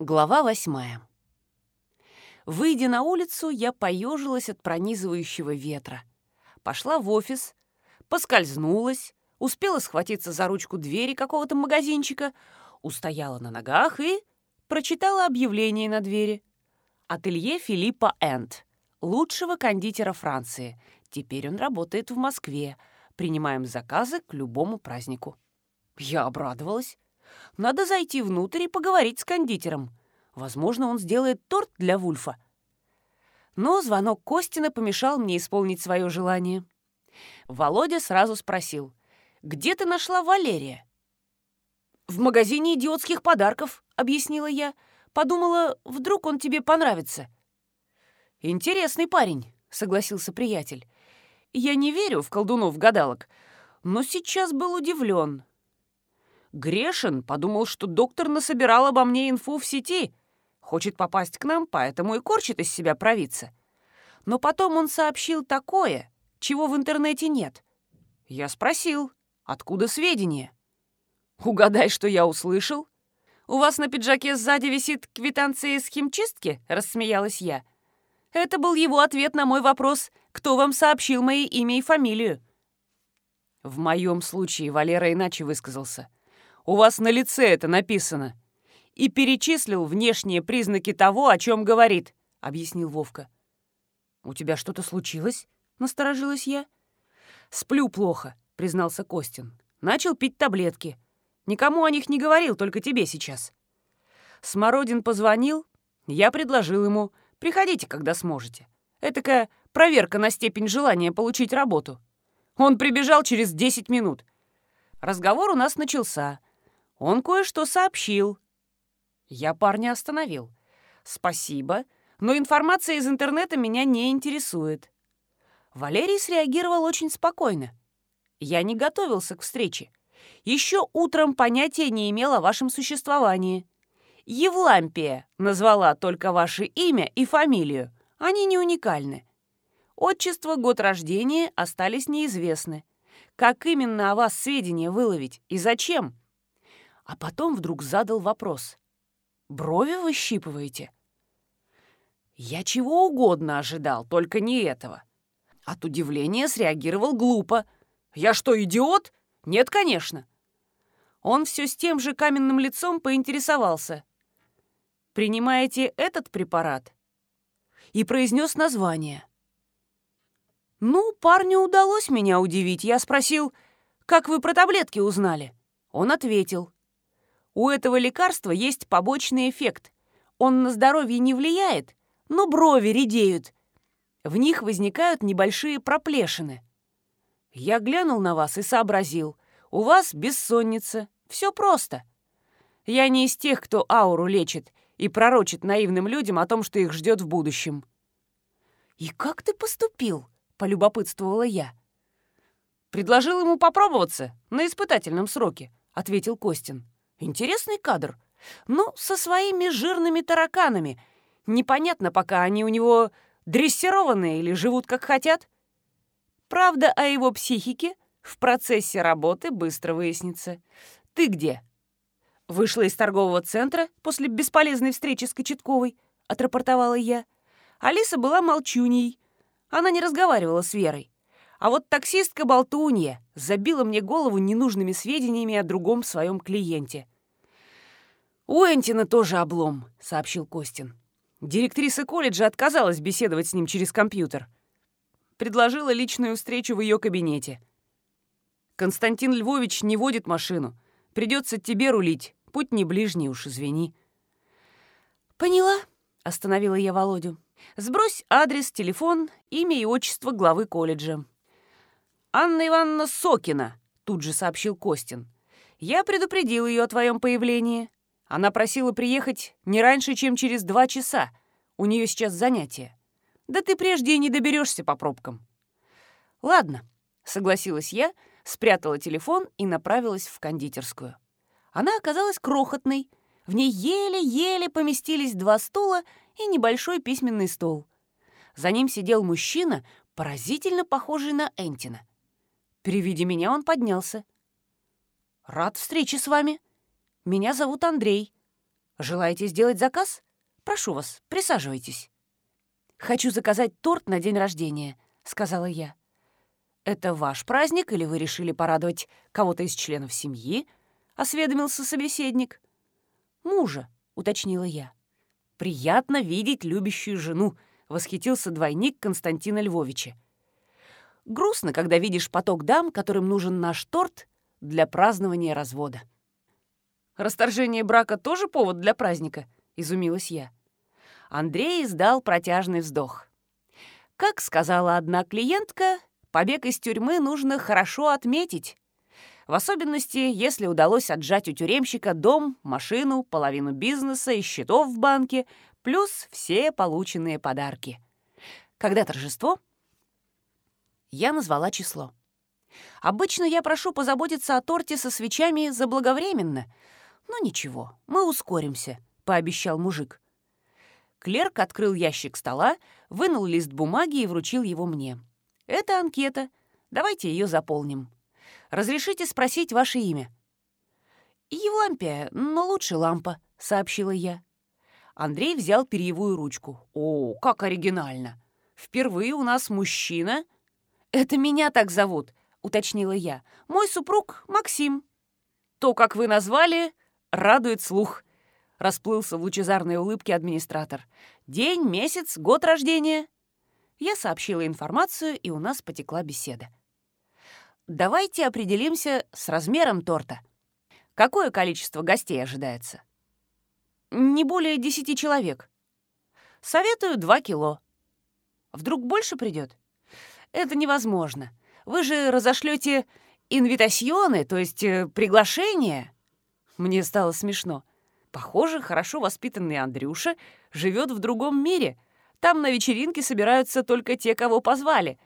Глава восьмая. Выйдя на улицу, я поежилась от пронизывающего ветра. Пошла в офис, поскользнулась, успела схватиться за ручку двери какого-то магазинчика, устояла на ногах и прочитала объявление на двери. Ателье Филиппа Энд, лучшего кондитера Франции. Теперь он работает в Москве. Принимаем заказы к любому празднику. Я обрадовалась. Надо зайти внутрь и поговорить с кондитером. Возможно, он сделает торт для Вульфа. Но звонок Костина помешал мне исполнить свое желание. Володя сразу спросил, «Где ты нашла Валерия?» «В магазине идиотских подарков», — объяснила я. «Подумала, вдруг он тебе понравится». «Интересный парень», — согласился приятель. «Я не верю в колдунов-гадалок, но сейчас был удивлен. Грешин подумал, что доктор насобирал обо мне инфу в сети. Хочет попасть к нам, поэтому и корчит из себя провидца. Но потом он сообщил такое, чего в интернете нет. Я спросил, откуда сведения? Угадай, что я услышал. «У вас на пиджаке сзади висит квитанция из химчистки?» — рассмеялась я. Это был его ответ на мой вопрос, кто вам сообщил мои имя и фамилию. В моем случае Валера иначе высказался. У вас на лице это написано. И перечислил внешние признаки того, о чем говорит, объяснил Вовка. У тебя что-то случилось? Насторожилась я. Сплю плохо, признался Костин. Начал пить таблетки. Никому о них не говорил, только тебе сейчас. Смородин позвонил, я предложил ему, приходите, когда сможете. Этакая проверка на степень желания получить работу. Он прибежал через 10 минут. Разговор у нас начался. Он кое-что сообщил. Я парня остановил. Спасибо, но информация из интернета меня не интересует. Валерий среагировал очень спокойно. Я не готовился к встрече. Еще утром понятия не имел о вашем существовании. Евлампия назвала только ваше имя и фамилию. Они не уникальны. Отчество, год рождения остались неизвестны. Как именно о вас сведения выловить и зачем? А потом вдруг задал вопрос. «Брови вы щипываете?» Я чего угодно ожидал, только не этого. От удивления среагировал глупо. «Я что, идиот?» «Нет, конечно». Он все с тем же каменным лицом поинтересовался. «Принимаете этот препарат?» И произнес название. Ну, парню удалось меня удивить. Я спросил, «Как вы про таблетки узнали?» Он ответил, у этого лекарства есть побочный эффект. Он на здоровье не влияет, но брови редеют. В них возникают небольшие проплешины. Я глянул на вас и сообразил. У вас бессонница. Все просто. Я не из тех, кто ауру лечит и пророчит наивным людям о том, что их ждет в будущем. «И как ты поступил?» — полюбопытствовала я. «Предложил ему попробоваться на испытательном сроке», — ответил Костин. Интересный кадр. Ну, со своими жирными тараканами. Непонятно, пока они у него дрессированные или живут как хотят. Правда о его психике в процессе работы быстро выяснится. Ты где? Вышла из торгового центра после бесполезной встречи с Кочетковой, отрапортовала я. Алиса была молчуней. Она не разговаривала с Верой. А вот таксистка-болтунья забила мне голову ненужными сведениями о другом своем клиенте. «У Энтина тоже облом», — сообщил Костин. Директриса колледжа отказалась беседовать с ним через компьютер. Предложила личную встречу в ее кабинете. «Константин Львович не водит машину. Придется тебе рулить. Путь не ближний уж, извини». «Поняла», — остановила я Володю. «Сбрось адрес, телефон, имя и отчество главы колледжа. «Анна Ивановна Сокина», — тут же сообщил Костин. «Я предупредил ее о твоем появлении. Она просила приехать не раньше, чем через два часа. У нее сейчас занятие. Да ты прежде и не доберешься по пробкам». «Ладно», — согласилась я, спрятала телефон и направилась в кондитерскую. Она оказалась крохотной. В ней еле-еле поместились два стула и небольшой письменный стол. За ним сидел мужчина, поразительно похожий на Энтина. При виде меня он поднялся. «Рад встрече с вами. Меня зовут Андрей. Желаете сделать заказ? Прошу вас, присаживайтесь. Хочу заказать торт на день рождения, сказала я. Это ваш праздник или вы решили порадовать кого-то из членов семьи? осведомился собеседник. Мужа, уточнила я. Приятно видеть любящую жену, восхитился двойник Константина Львовича. Грустно, когда видишь поток дам, которым нужен наш торт для празднования развода. «Расторжение брака тоже повод для праздника?» — изумилась я. Андрей издал протяжный вздох. Как сказала одна клиентка, побег из тюрьмы нужно хорошо отметить. В особенности, если удалось отжать у тюремщика дом, машину, половину бизнеса и счетов в банке, плюс все полученные подарки. Когда торжество, я назвала число. Обычно я прошу позаботиться о торте со свечами заблаговременно. Но ничего, мы ускоримся, пообещал мужик. Клерк открыл ящик стола, вынул лист бумаги и вручил его мне. Это анкета. Давайте ее заполним. Разрешите спросить ваше имя? Евлампия, но лучше лампа, сообщила я. Андрей взял перьевую ручку. О, как оригинально. Впервые у нас мужчина — «Это меня так зовут», — уточнила я. «Мой супруг Максим». «То, как вы назвали, радует слух», — расплылся в лучезарной улыбке администратор. «День, месяц, год рождения». Я сообщила информацию, и у нас потекла беседа. «Давайте определимся с размером торта. Какое количество гостей ожидается?» «Не более десяти человек». «Советую два кило». «Вдруг больше придет?» Это невозможно. Вы же разошлете инвитасьоны, то есть э, приглашения. Мне стало смешно. Похоже, хорошо воспитанный Андрюша живет в другом мире. Там на вечеринке собираются только те, кого позвали.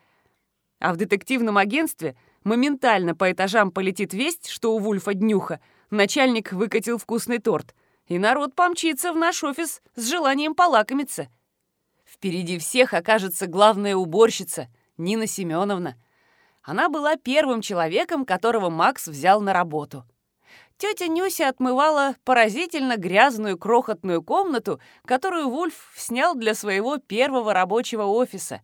А в детективном агентстве моментально по этажам полетит весть, что у Вульфа Днюха начальник выкатил вкусный торт, и народ помчится в наш офис с желанием полакомиться. Впереди всех окажется главная уборщица — Нина Семеновна. Она была первым человеком, которого Макс взял на работу. Тетя Нюся отмывала поразительно грязную крохотную комнату, которую Вульф снял для своего первого рабочего офиса.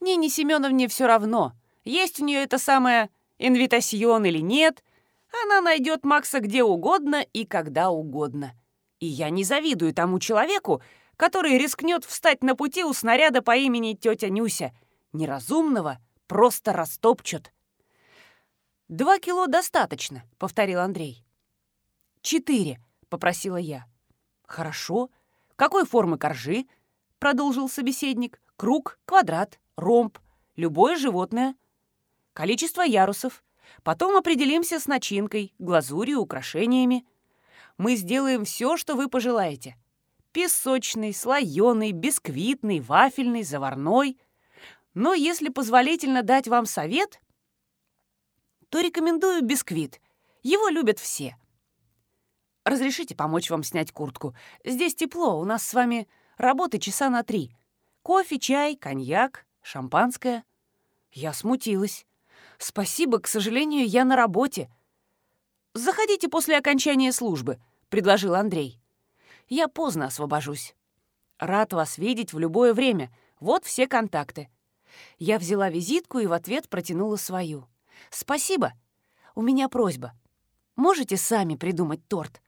Нине Семеновне все равно, есть у нее это самое инвитасьон или нет, она найдет Макса где угодно и когда угодно. И я не завидую тому человеку, который рискнет встать на пути у снаряда по имени тетя Нюся — Неразумного просто растопчут. «Два кило достаточно», — повторил Андрей. «Четыре», — попросила я. «Хорошо. Какой формы коржи?» — продолжил собеседник. «Круг, квадрат, ромб, любое животное. Количество ярусов. Потом определимся с начинкой, глазурью, украшениями. Мы сделаем все, что вы пожелаете. Песочный, слоеный, бисквитный, вафельный, заварной. Но если позволительно дать вам совет, то рекомендую бисквит. Его любят все. Разрешите помочь вам снять куртку. Здесь тепло, у нас с вами работы часа на три. Кофе, чай, коньяк, шампанское. Я смутилась. Спасибо, к сожалению, я на работе. Заходите после окончания службы, предложил Андрей. Я поздно освобожусь. Рад вас видеть в любое время. Вот все контакты. Я взяла визитку и в ответ протянула свою. «Спасибо. У меня просьба. Можете сами придумать торт?»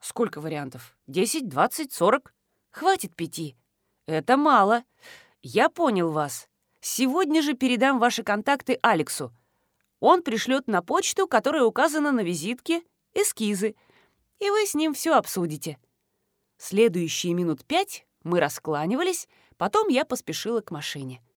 «Сколько вариантов? Десять, двадцать, сорок?» «Хватит пяти». «Это мало. Я понял вас. Сегодня же передам ваши контакты Алексу. Он пришлет на почту, которая указана на визитке, эскизы, и вы с ним все обсудите». Следующие минут пять мы раскланивались, потом я поспешила к машине.